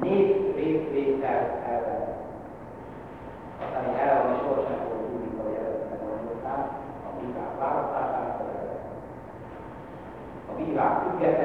nép részvétel ellen. Aztán egy állami sorsnak volt úgy, mint ahogy előtte gondolták, a bírák választását, a bírák független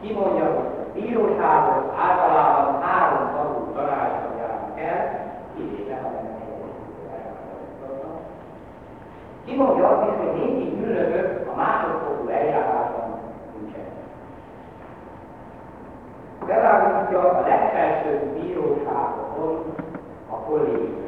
kimondja, hogy a bíróságon általában három tagú tanácsra járnak el, kivéve a Kimondja azt is, hogy négy ügynökök a másodfokú eljárásban nincsenek. Bevágítja a legfelsőbb bíróságon a kollégium.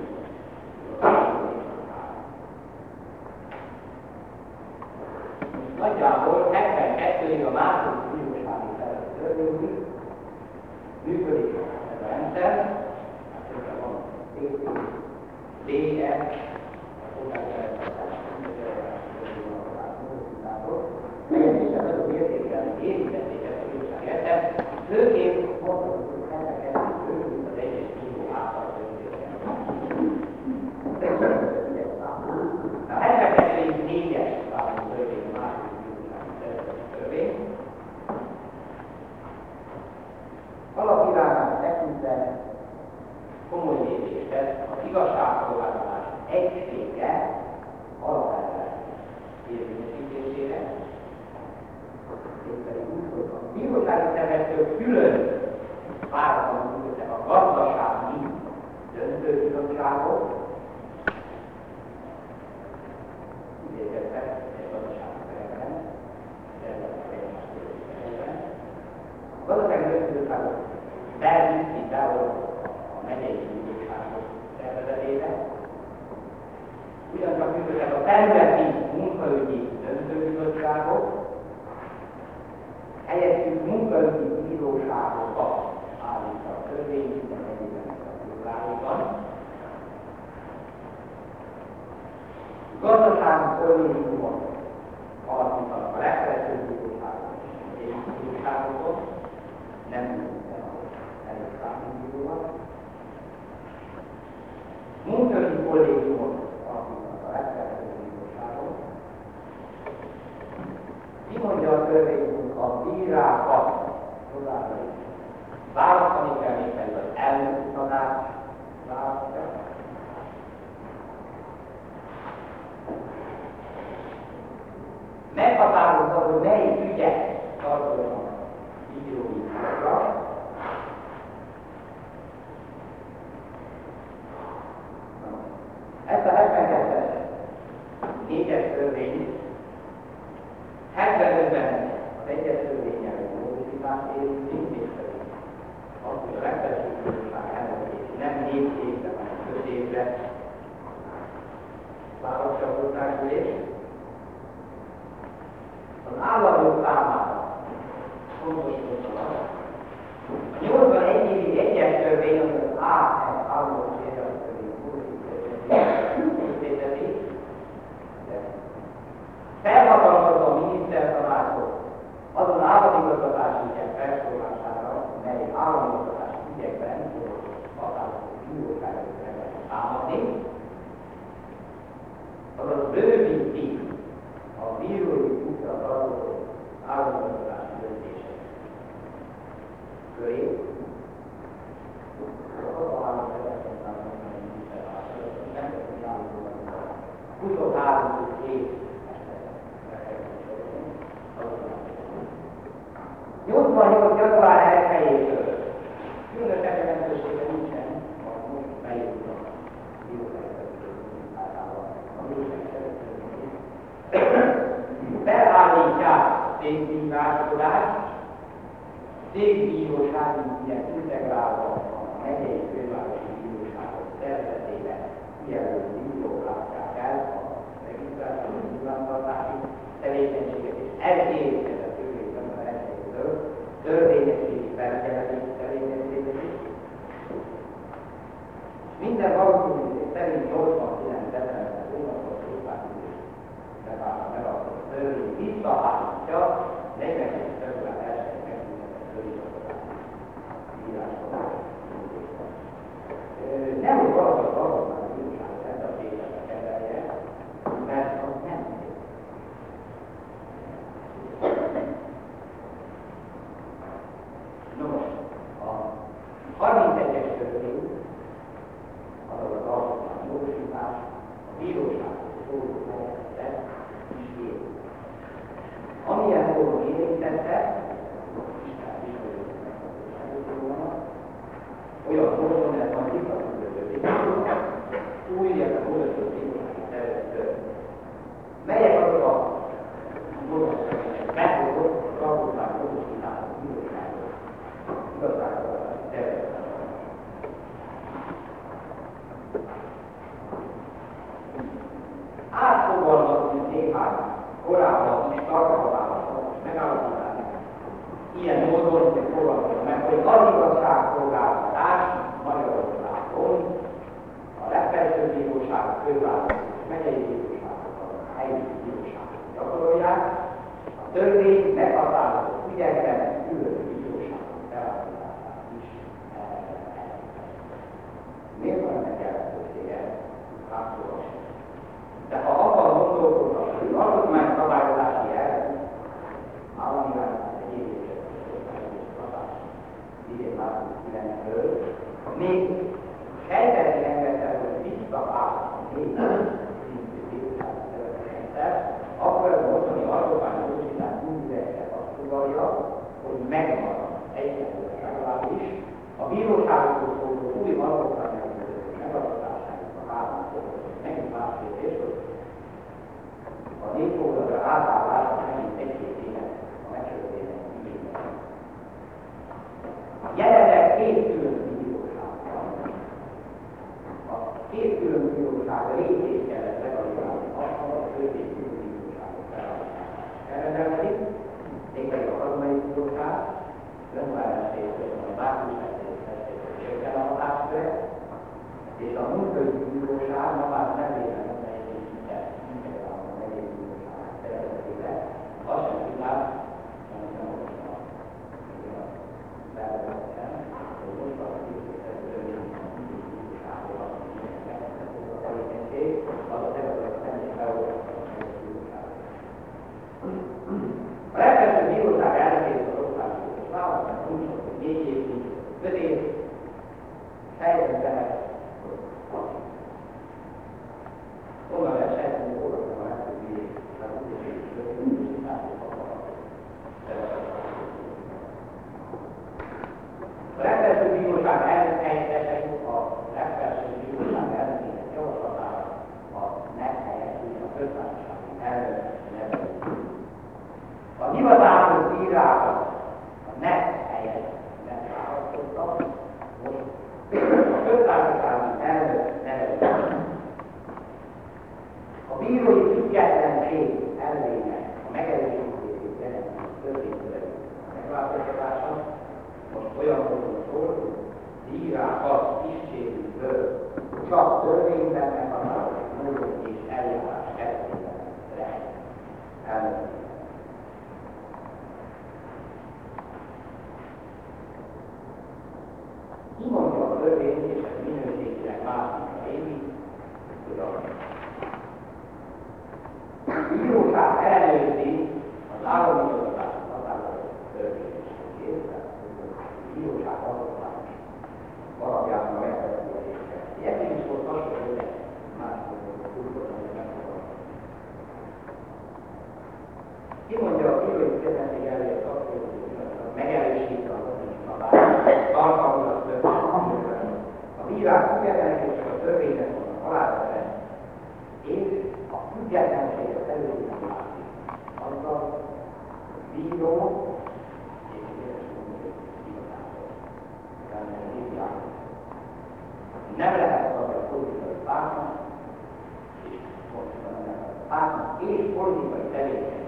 这个苹果 o soldado português már korábban is tartalmával megállapodás. Ilyen módon fogadja meg, hogy az igazságszolgáltatás Magyarországon a legfelsőbb bíróság, a főváros, megyei bíróságokat, a helyi bíróságokat gyakorolják, a törvény meghatározott ügyekben úgy, hogy négy év, öt év, helyzetben onnan lehet sejteni, hogy olvasom a legtöbb A legfelsőbb bíróság elnök helyettesei a legfelsőbb bíróság elnökének javaslatára a meghelyesít a köztársasági elnök nevezik. A hivatalos bírákat a NET helyett megválasztottak, most a köztársasági elnök nevezik. A bírói függetlenség elvének a megerősítését jelenti törvényszerű megváltoztatása, most olyan módon szól, hogy bírákat tisztségükből csak törvényben meghatározott módon és eljárás keretében lehet elmondani. Kimondja a törvény, és ez minőségileg másik a évi, hogy a bíróság ellenőrzi az állami igazgatások határozott törvényességét, tehát a bíróság alkotás alapján a megfelelőségeket. Ilyen is volt hasonló, de más kultúrban megfogalmazni. Ki mondja a bírói függetlenség elé a szakszervező megerősítve az adott szabályt, tartalmaz a törvény. A bírák függetlenség csak a törvénynek van alávetve, és a függetlenség a területen látszik. Azzal bíró és édesmondó igazából. Nem lehet az a politikai pártnak, és pontosan nem lehet a pártnak, és politikai tevékenységet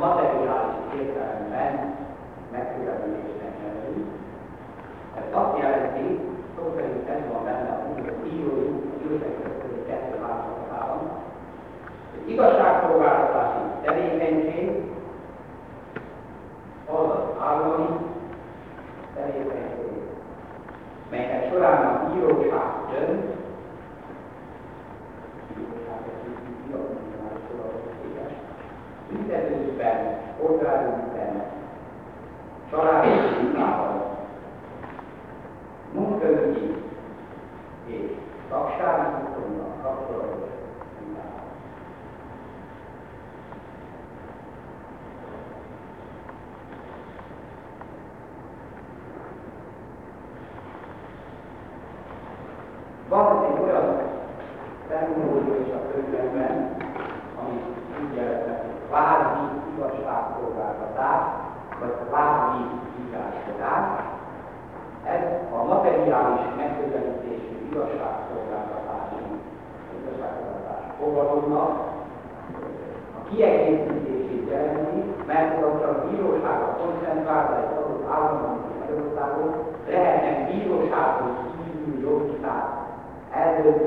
materiális értelemben megközelítésnek nevezünk. Ez azt jelenti, szó szerint ez van benne a írójuk a győzekezdő kettő változatában, hogy igazságszolgáltatási tevékenység az az állami tevékenység, melynek során a bíróság dönt, tüzelőben, oltárünkben, családos munkával, munkaügyi és szaksági kapcsolatban.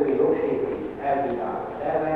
Utóbbi we are.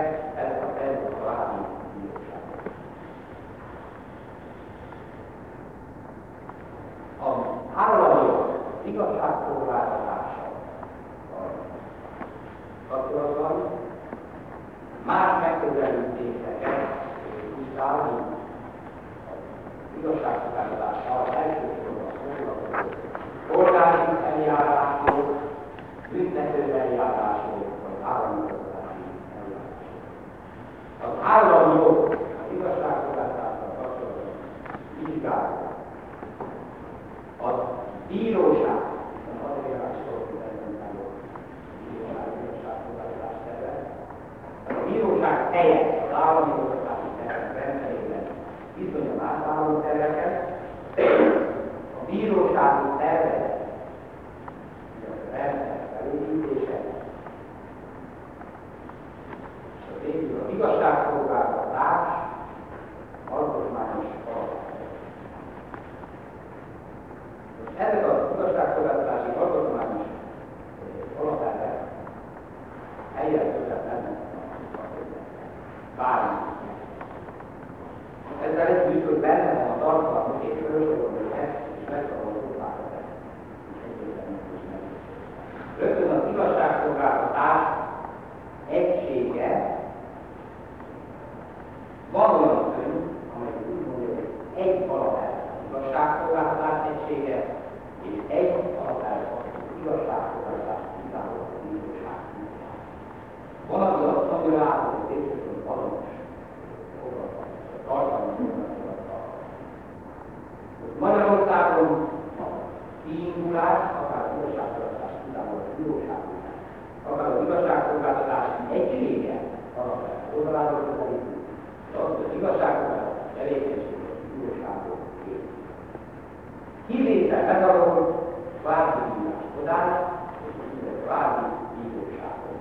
válasz, és úgynevezett kvázi bíróságok.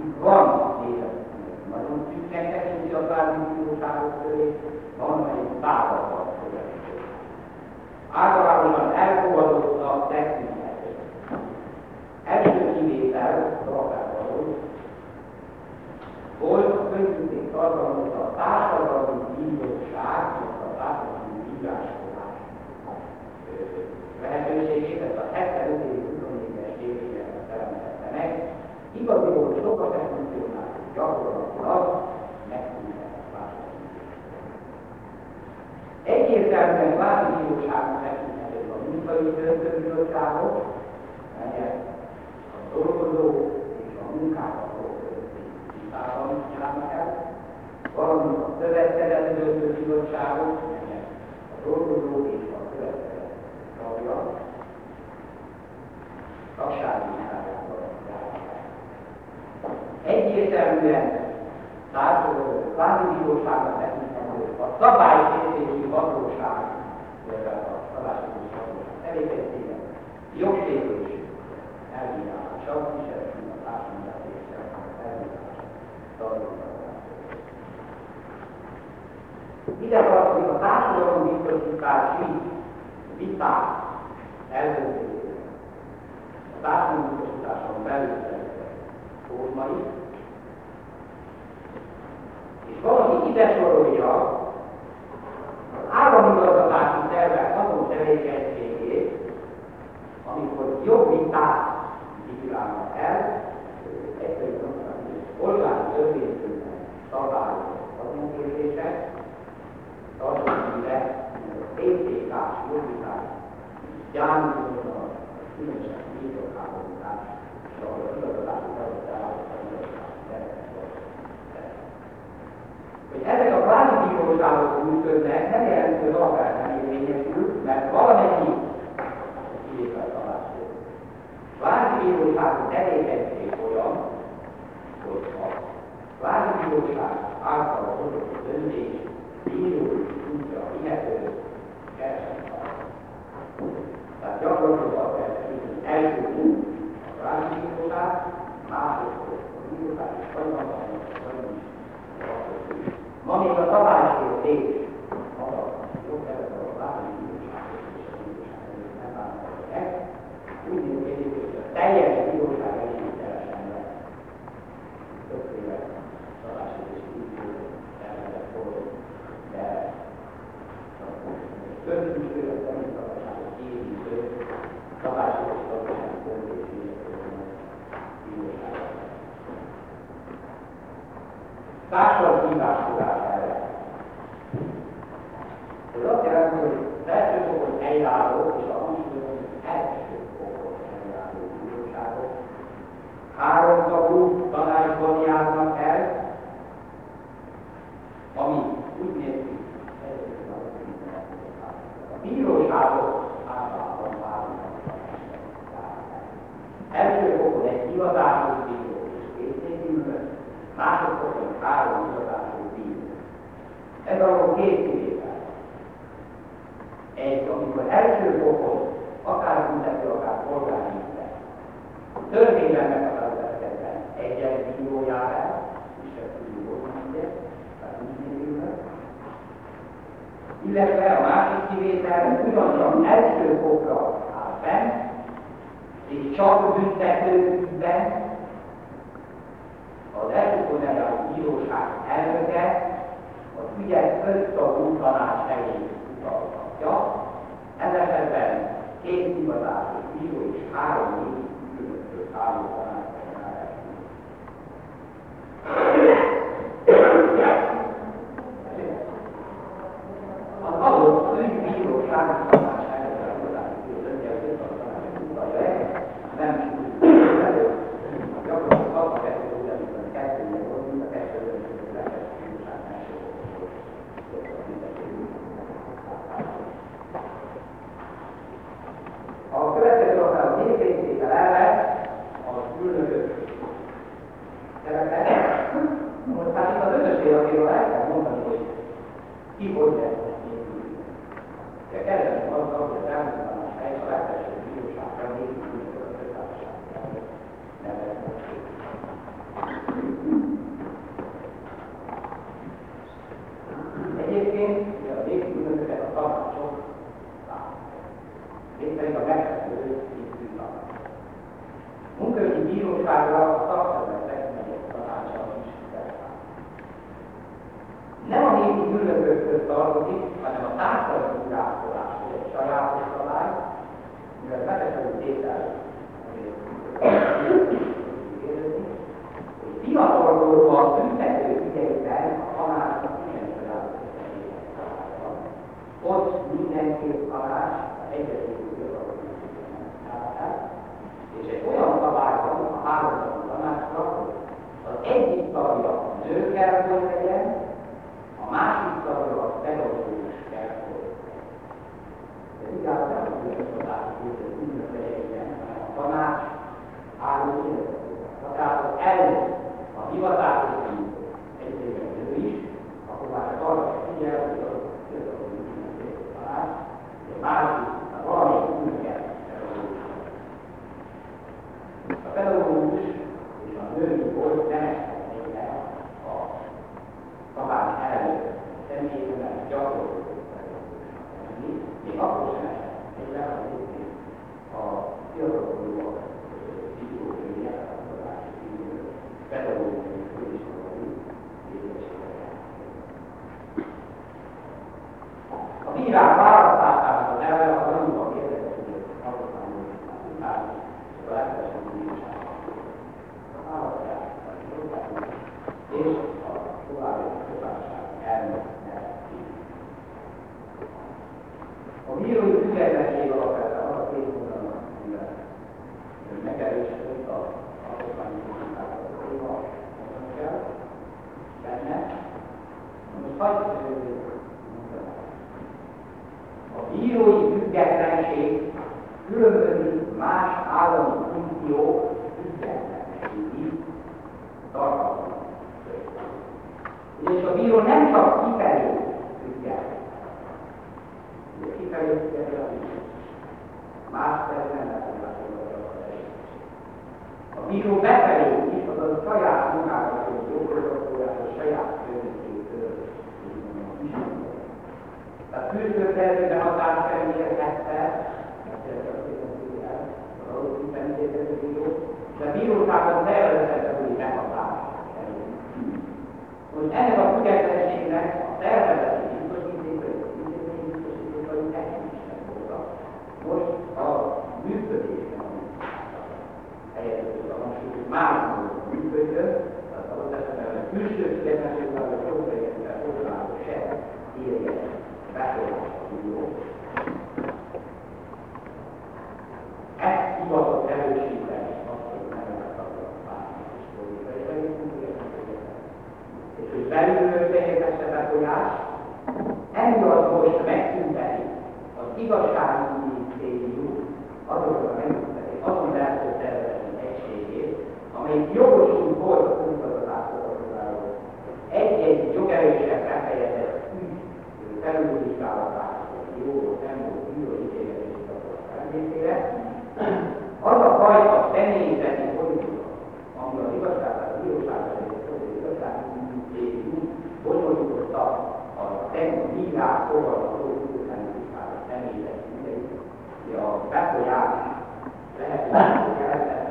Itt van léteznek nagyon szűknek tekinti a kvázi bíróságok köré, van egy században következő. Általában elfogadottabb tekintek. Első kivétel, Rakárvaló, volt a közütték tartalmazta a társadalmi bíróság, a társadalmi bíráskodás lehetőségét, ez a 75 év Igaziból sokat elmondjuk már, gyakorlatilag megtűnhet változni. Egyértelműen vári bíróságnak tekinthető a munkai törvénybizottságok, melyek a dolgozó és a munkával tisztában járnak el, valamint a következető bizottságok, melyek a dolgozó és a következő tagja, tagsági egyértelműen társadalmi kvázi-bíróságra tekintendő, a szabálykészési hatóság, a szabálykészési hatóság tevékenysége, jogsértés elbírálása, kísérleti a társadalmi elbírálása, Ide tartozik a társadalombiztosítási viták elvözésének, a társadalombiztosításon belül római, és valaki ide sorolja az államigazgatási szervek azon tevékenységét, amikor jobb vitát titulálnak el, egyszerű hiszen ugyanazon első fokra áll fenn, és csak büntetőben az elfogadás bíróság elnöke az ügyet össztagú tanács helyét utalhatja, ez esetben két igazási bíró és három különbözik más állami funkciók függetlenségi tartalma. És a bíró nem csak kifelé független, kifelé független, más pedig nem lehet a bíró befelé is, az a saját munkára, hogy jogorvoslatóját, a saját közösségtől tehát külső szerzőben hatássemmilyenette, és a bíróságon tervezetesen úgy meghatás. Most ennek a függetlenségnek a szervezeti biztosítékai technikusnak voltak. Most a működésben helyettük a hangsúlyt más módon működjön, tehát az esetben a külső függetlenség, vagy a szolgáltatásra szolgáló se írja befolyása bíró. Ezt hivatott erősíteni azt, hogy nem lehet és hogy belülről teljesítesse befolyás, emiatt most megszünteti az igazságügyi minisztérium azokat a megszünteti azon belső szervezeti egységét, amelyik jogosult volt a közigazgatásról egy-egy jogerősen befejezett ügy felülvizsgálatához, jó, nem jó ítélkezést a az a fajta személyzeti politika, ami az igazságát, a bíróságot, az igazságügyi bonyolította a bírák fogalmazó igazságvizsgálat személyzeti ügyeit, a befolyás lehetőségek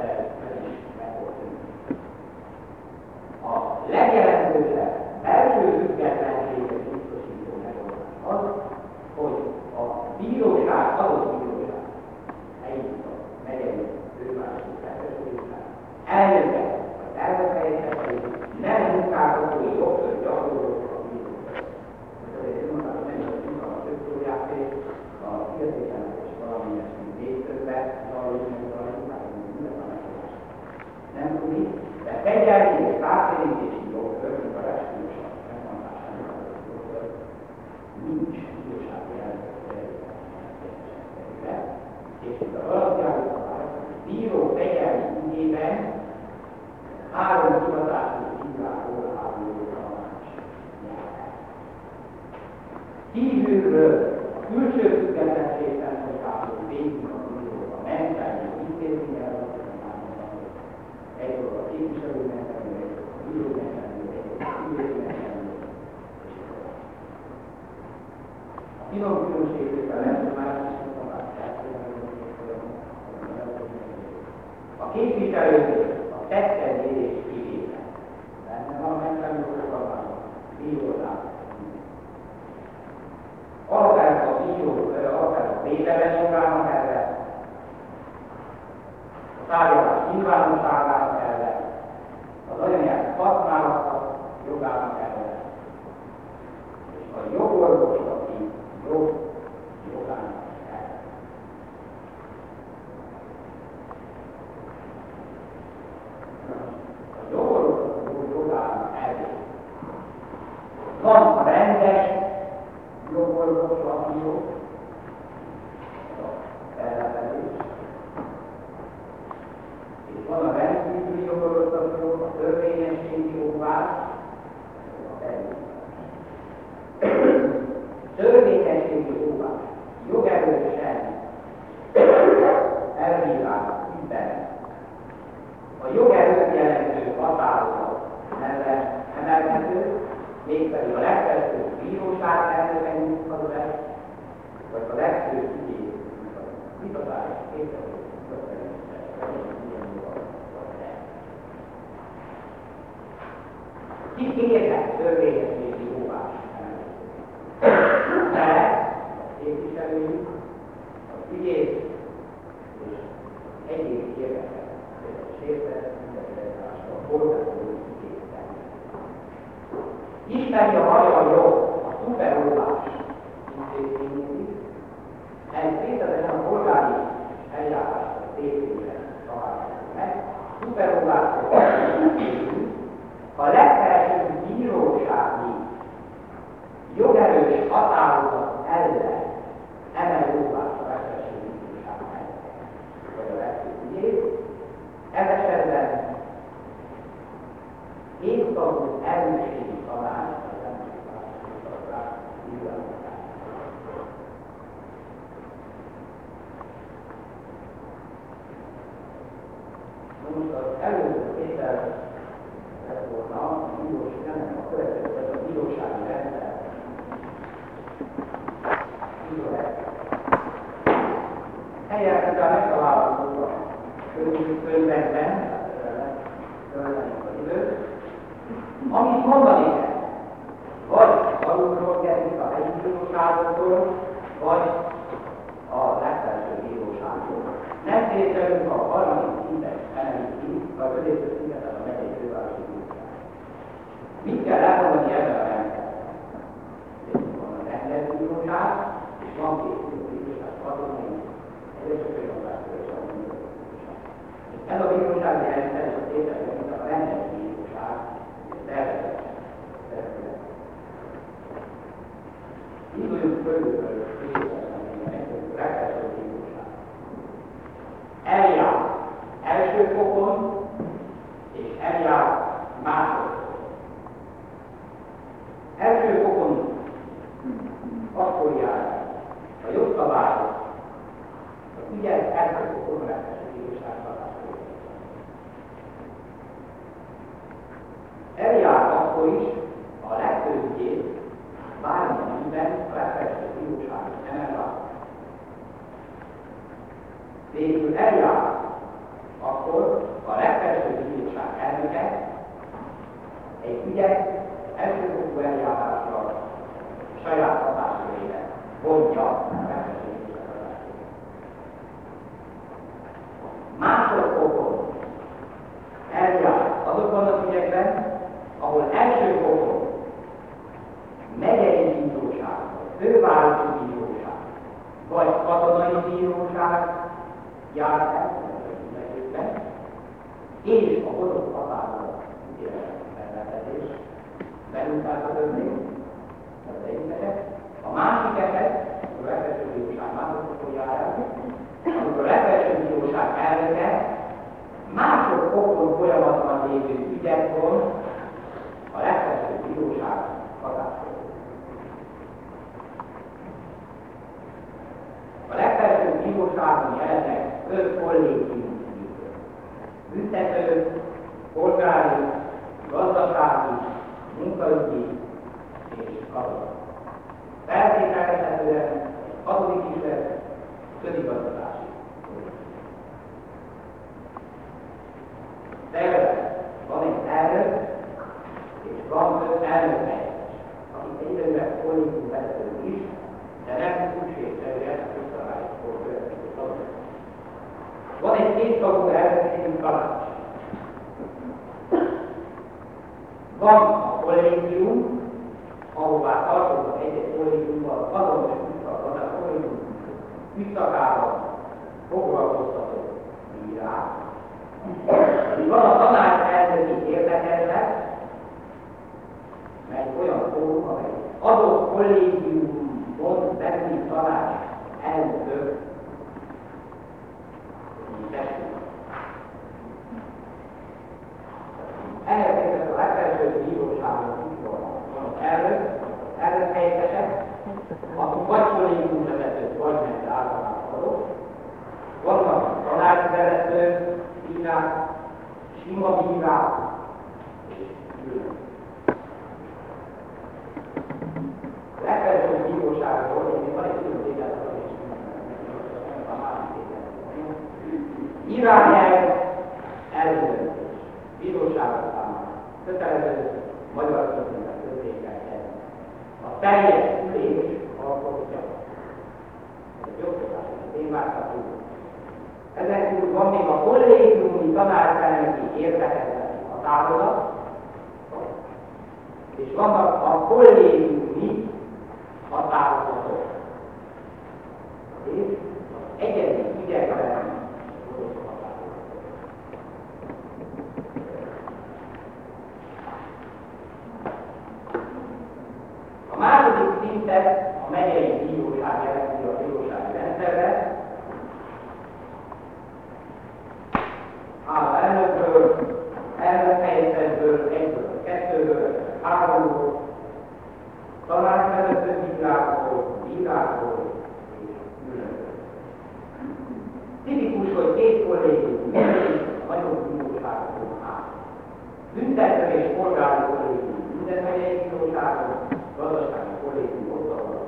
One. Helyekkel megtalálható a időt, amit mondani kell, vagy alulról kezdik a helyi bíróságoktól, vagy a legfelső bíróságtól. Nem tételünk a harmadik szintet emeljük ki, vagy középső szintet a megyei fővárosi bíróság. Mit kell elmondani ebben a rendszerben? Van a rendelbíróság, és van két bíróság, katonai, először fővárosi bíróság. Ez a bírósági rendszer, és a tételünk, mint a rendelbíróság tervezett terület. Induljunk fölülről legfelsőbb bíróság. Eljár első fokon, és eljár másodfokon. Első fokon akkor jár a jogszabályok, az ügyet első fokon legfelsőbb bíróságban eljár akkor is a legfőbb ügyész bármilyen ügyben a legfelsőbb bíróságot emel rá. Végül eljár akkor a legfelsőbb bíróság elnöke egy ügyet elsőfokú eljárásra saját hatáskörére vonja a legfelsőbb bíróság Másodfokon eljár azokban az ügyekben, ahol első fokon megyei bíróság, fővárosi bíróság, vagy katonai bíróság jár el, és a hozott határozat rendelkezés belültáltatőzni, az egyiketek. A másik eset, a legfelső bíróság másodfokon jár el, amikor a legfelső bíróság elnöke másodfokon folyamatban lévő ügyekről a legfelsőbb bíróság hatáskörül. A bíróságon jelenleg öt kollégium büntető, polgári, gazdasági, munkaügyi és katonai. Feltételezhetően hatodik is lesz közigazgatási. Terület van egy elnök, és van öt elnök akik egyre kollégium vezetők is, de nem szükségszerűen a közszabályokból következő tanulók. Van egy kéttagú elnökségű tanács. Van a kollégium, ahová tartoznak egy-egy kollégiumban, azon is visszakadnak a kollégium visszakában foglalkoztató bírák. Van a tanács elnöki érdekezlet, mely olyan fórum, amely adott kollégiumon belüli tanács elnök Ehhez képest a legfelsőbb bíróságon van elnök, elnök helyettesek, akik vagy kollégium vezetők, vagy ment általában. Vannak tanácsvezetők, bírák, sima bírák, és. irányelv ellenőrzés, bíróságok számára, kötelező magyar közművel közékkel A teljes ülés alkotja. Ez egy jogszabály, ez én várható. Ezen túl van még a kollégiumi tanárfelnöki a határozat, és vannak a kollégiumi határozatok. És az egyedi ügyekben szintet a megyei bíróság jelenti a bírósági rendszerre. A elnökből, elnök helyzetből, egyből, kettőből, háromból, tanácsvezető bírákból, bírákból. Tipikus, hogy két kollégium, nagyobb bíróságokon áll. Büntető és polgári kollégium minden megyei bíróságon, gazdasági kollégium ahol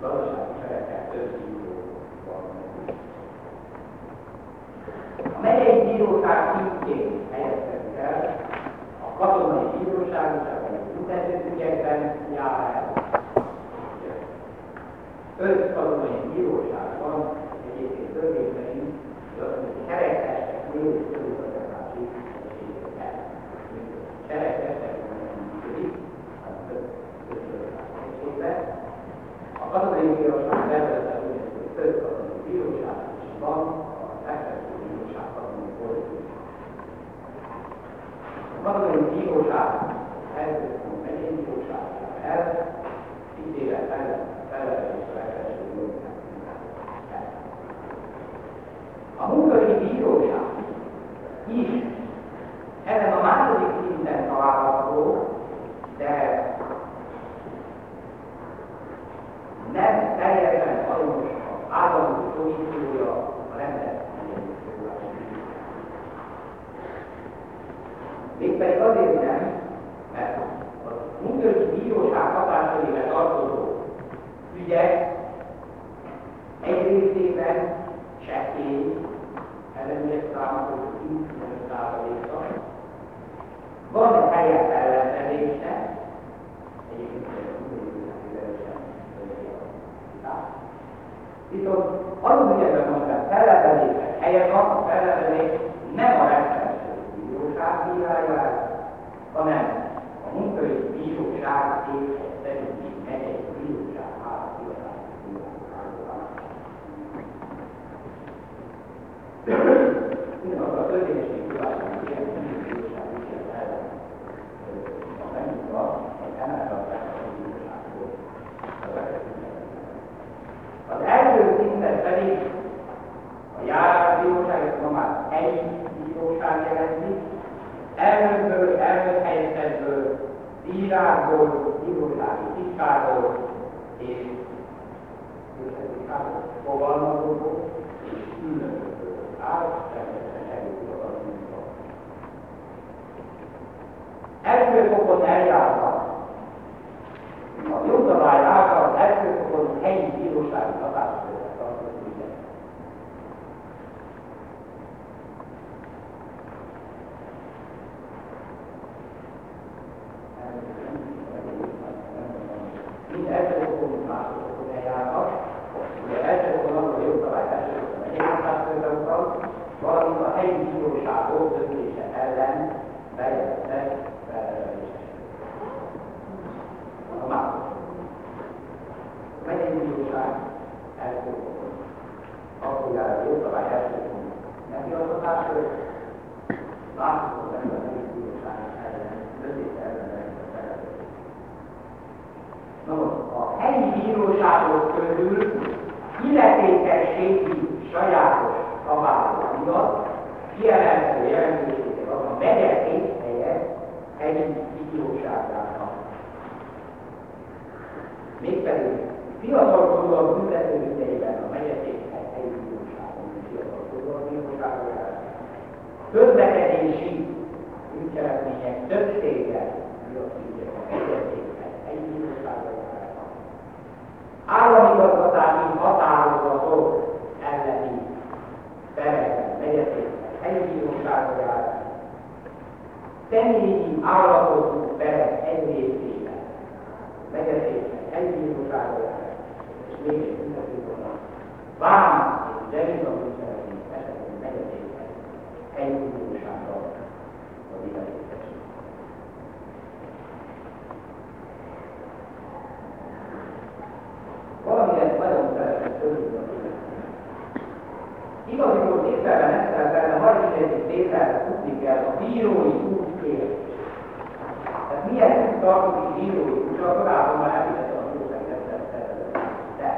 gazdasági szerepel több van. A megyei bíróság szintjén helyezkedik el, a katonai bíróság is, amely büntetőügyekben jár el. Öt katonai bíróság van, egyébként törvény szerint, hogy azt mondja, kerekesek, bírákból, bírósági titkárból és fogalmazóból és ülnökből áll, természetesen előadásban. Első fokon eljárnak a jogszabály által elsősorban helyi bírósági hatáskörbe tartozik ügyek. Mind elsősorban másodokon eljárnak, ugye elsősorban az a jogszabály elsősorban egyéb hatáskörbe utal, valamint a helyi bíróságok döntése ellen bejelentett felelősségek. A második megyei bíróság elsősorban. Akkor jár a jogszabály elsősorban nem hivatatásról, másodszor nem a megyei bíróság ellen, döntés ellen Na most, a helyi bíróságok közül illetékességi sajátos szabályok miatt kiemelkedő jelentősége van a megye helye helyi bíróságának. Mégpedig fiatalkorú a büntető idejében a megyeszékhely helyi bíróságon, fiatalkorú a bíróságon közlekedési bűncselekmények többsége miatt ügyek a megyeszékhely helyi bíróságon Államigazgatási határozatok elleni perekben megyeszékhely helyi bíróságon jár, személyi állapotú perek egy részében bíróságon jár, és még egy Zerint a esetén illetékes. Valamilyen nagyon szeretett örülünk a Igaziból tisztelben ezt benne 31. tételre tudni kell a bírói út kérdés. Tehát milyen tartozik bírói útra, korábban már említett a bíróság De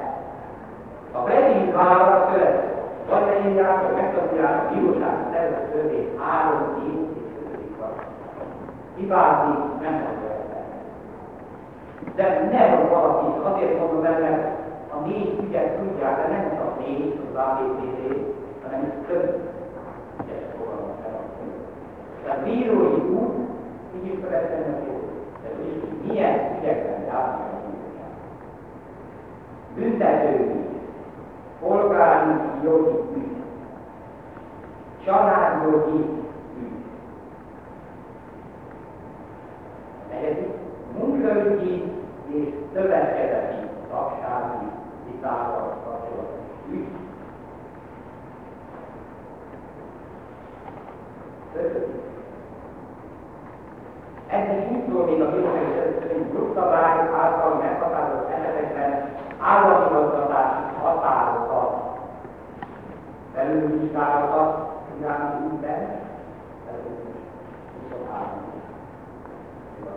a Benin válasz következő. Vagy leírják, vagy megtanulják a bíróság szervezet törvény három év és ötödik van. Hibázni nem mondja De nem valaki, azért mondom el, mert a négy ügyet tudják, de nem csak négy, az ABCD, hanem több ügyet fogalmaz el. Tehát bírói út, így is felejtenek jó, de milyen ügyekben járnak a bíróság. Büntetőügy, polgári jogi ügy, családjogi ügy. Negyedik, munkaügyi és szövetkezeti tagsági vitával kapcsolatos ügy. Úgy szól még a bírósági szerint jogszabály által meghatározott esetekben államigazgatási határozat felülvizsgálata iránti ügyben, ez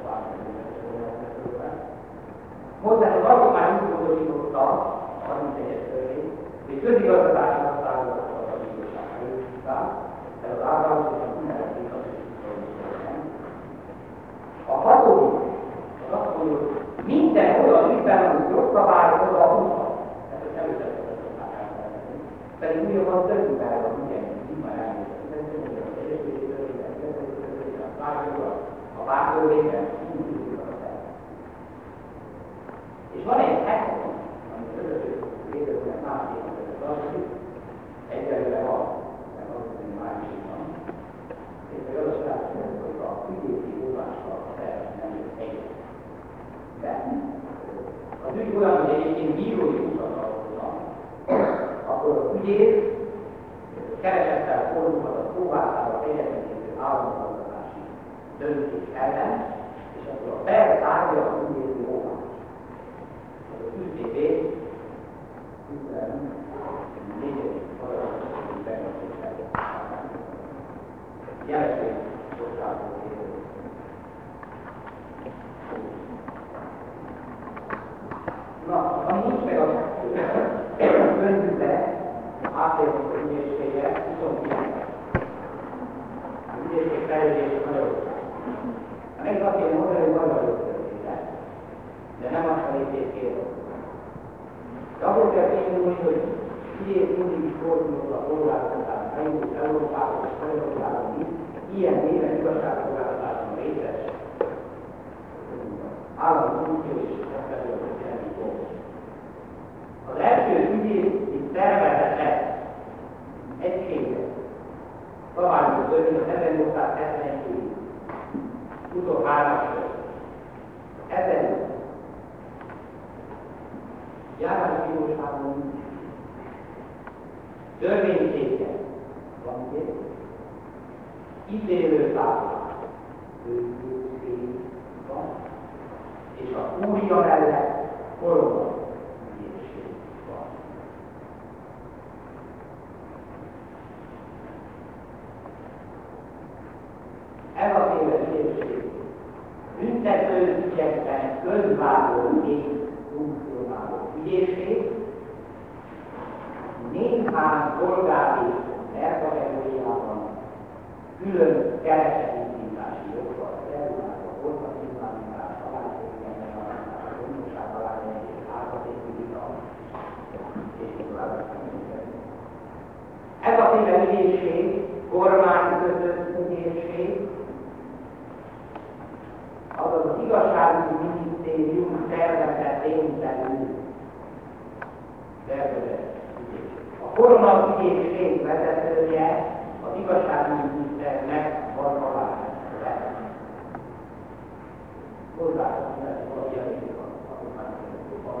23 Hozzá az alkotmány úgy módosította a 31-es törvény, hogy közigazgatási határozatot a bíróság elővizsgál, ez az általános és a mindenki a hatodik, az azt mondja, hogy minden olyan ügyben, amit jogszabályozza a húzhat. Ezt az előzetesen szokták elfelejteni. Pedig ugyanaz több ügyben van, ugye, így már a bártörvényben, és van egy hetem, amit közösség létezőnek másik, amit tartozik, egyelőre van, mert az, hogy másik van. És az azt látja, hogy a ügyészi óvással a terv nem jött egyet. De az ügy olyan, hogy egyébként bírói úton alkotnak, akkor az ügyész keresettel fordulhat a próbáltára egyetemítő államigazgatási döntés ellen, és akkor a per tárgya az ügyészi óvás. Az UTB 14. paragrafus bevezetésre jeleség országok Na, ami nincs meg a önbüze, átérünk az ügyészsége, 29. Az ügyészség fejlődése Magyarország. Meg azt kéne mondani, hogy magyar jogtörvényre, de nem azt a részét kérem. De akkor kell tényleg, hogy ügyész mindig is fordulott a polgárokatán, eljut Európához és Magyarországon is, ilyen néven igazságszolgáltatáson részes állami funkció és az első ügyészi szervezetet egységet törvény az 1872 23-as ezen járásbíróságon törvényszéke van ugye, ítélőtáblák, van, és a kúria mellett forma ügyészség van. Ez a féle ügyészség büntető ügyekben közvágóként funkcionáló ügyészség, néhány polgári elkategóriában külön keresetindítási joggal, terülától, kormányindítás, alázségényes alázás, gondosság alázás, árpatékülita, és. Ez a féle ügyészség, kormány között ügyészség, az az igazságügyi minisztérium szervezett érinteni szervezet. A kormányügyészség vezetője az igazságügyminiszternek van a Hozzátehetnek valami a alkotmányzatban,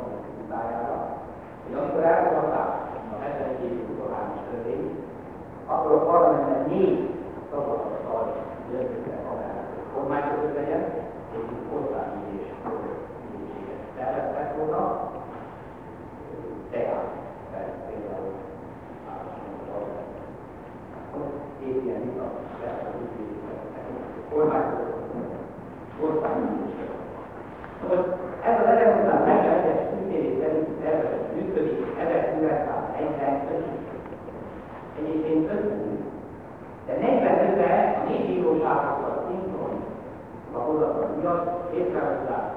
hogy amikor elfogadták a 71 év tudományos törvény, akkor a parlamentben négy szavazatot ad, hogy a kormányzat legyen, végül osztály és minőséget terveztek volna, tehát például épp ilyen vita, tehát az kormányzó, országminőség. Most ez az ezek után megjelentes ítélés szerint tervezett működik 1945 Egyébként 50 de 45-ben a négy bíróság Dios es la verdad.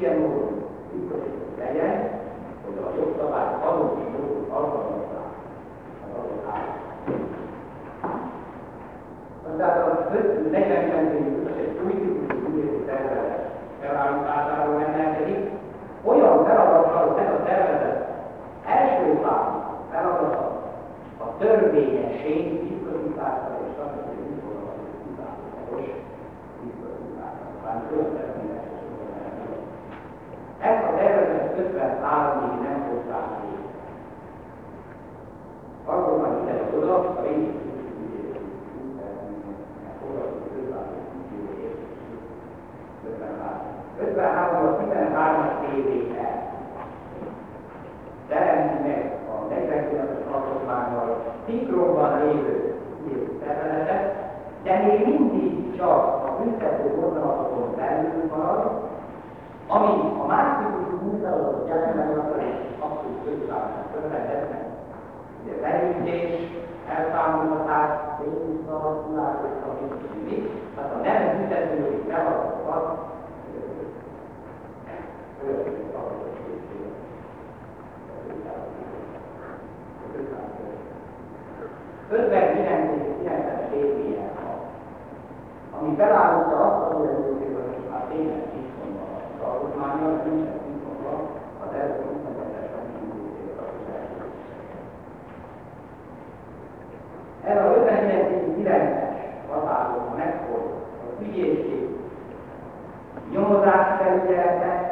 Dialog. 59 évje ami felállítta azt a dolgokat, hogy már tényleg viszonyban a alkotmányal, nincsen viszonyban az első 25-es Ez a 59-es határozat megfordult az ügyészség. Nyomozás felügyelete,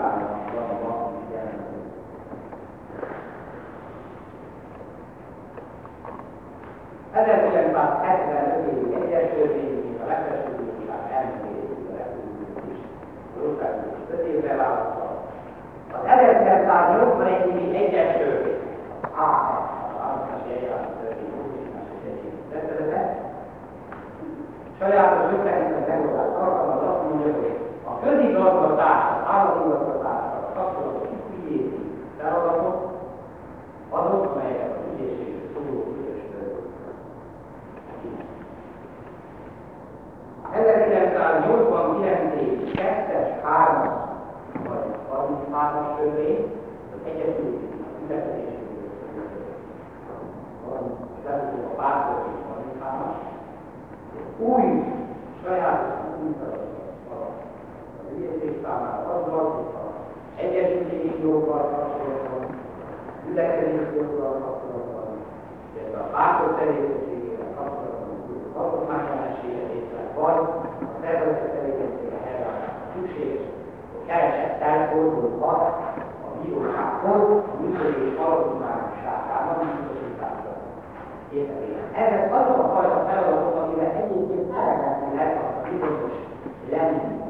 irány, van a jelentő. Ezzel 1975 évi egyes törvényünk a legfelsőbb bíróság elmondési országos öt évre választott. Az 1981 évi egyes törvény, AF, az általános eljárás törvény, úgy sajátos ötleteket megoldást alkalmaz, azt mondja, hogy a közigazgatás, az államigazgatással kapcsolatos ügyészi feladatok, azok, amelyek az ügyészségről szóló ügyes 1989 év 2-es, 3-as vagy 33-as törvény, az büntetésről van, a pártörvény 33-as, új sajátos új feladatot az ügyészség számára azzal, hogy az egyesülési joggal kapcsolatban, ülekedési joggal kapcsolatban, illetve a pártok tevékenységével kapcsolatban, az alkotmányjelenségedéssel, vagy a szervezet tevékenysége helyreállásra szükséges, hogy keresettel fordulhat a bírósághoz a működés alkotmányosságának biztosítása érdekében. Azok a fajta feladatok, amivel egyébként lehet a bizonyos lenni.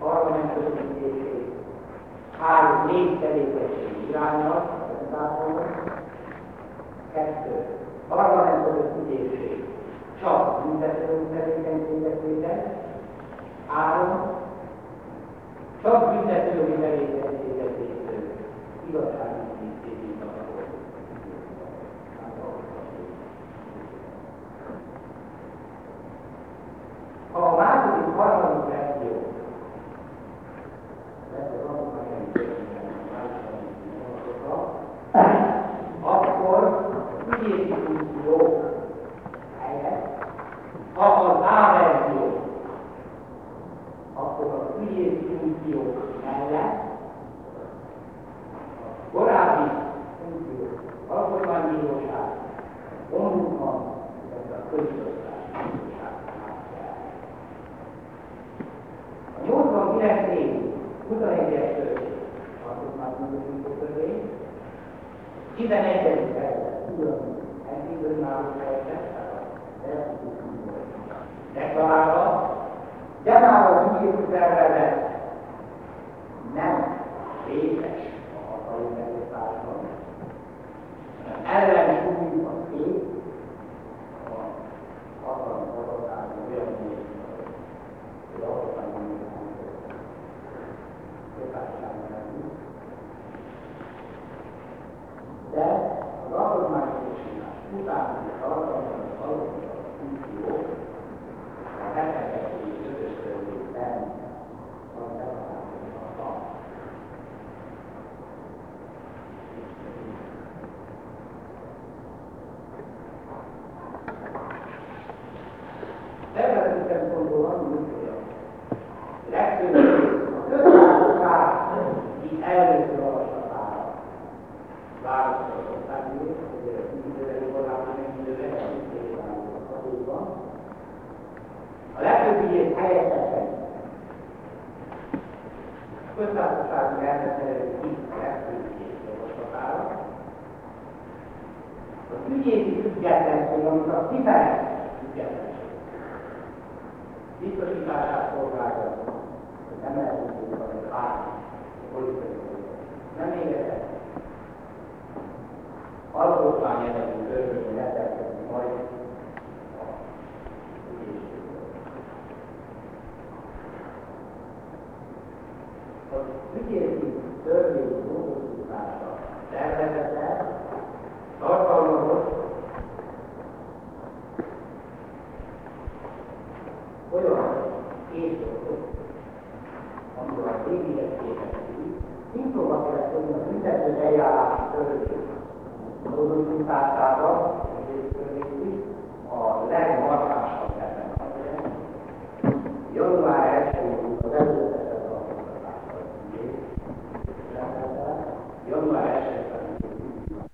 parlamentos ügyészség, három négy tevékenység irányal, rendszártól, kettő parlamentos ügyészség, csak büntető tevékenységet végez, három, csak büntető tevékenységet végző igazságügyi második, harmadik verzió, akkor Hello?